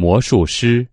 魔术师。